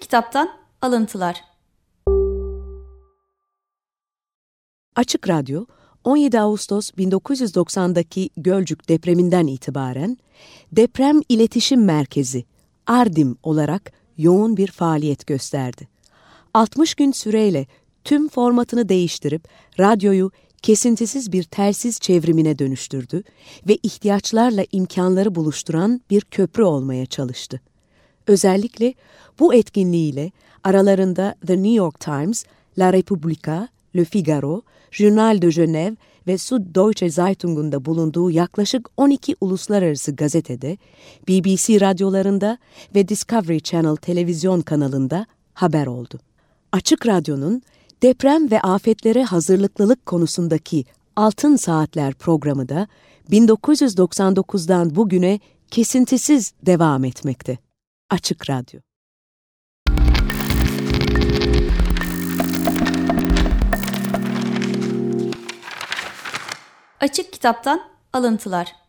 Kitaptan Alıntılar Açık Radyo 17 Ağustos 1990'daki Gölcük depreminden itibaren Deprem İletişim Merkezi ARDİM olarak yoğun bir faaliyet gösterdi. 60 gün süreyle tüm formatını değiştirip radyoyu kesintisiz bir telsiz çevrimine dönüştürdü ve ihtiyaçlarla imkanları buluşturan bir köprü olmaya çalıştı. Özellikle bu etkinliğiyle aralarında The New York Times, La Repubblica, Le Figaro, Journal de Genève ve Süddeutsche Zeitung'un da bulunduğu yaklaşık 12 uluslararası gazetede, BBC radyolarında ve Discovery Channel televizyon kanalında haber oldu. Açık Radyo'nun deprem ve afetlere hazırlıklılık konusundaki Altın Saatler programı da 1999'dan bugüne kesintisiz devam etmekte. Açık Radyo. Açık Kitaptan Alıntılar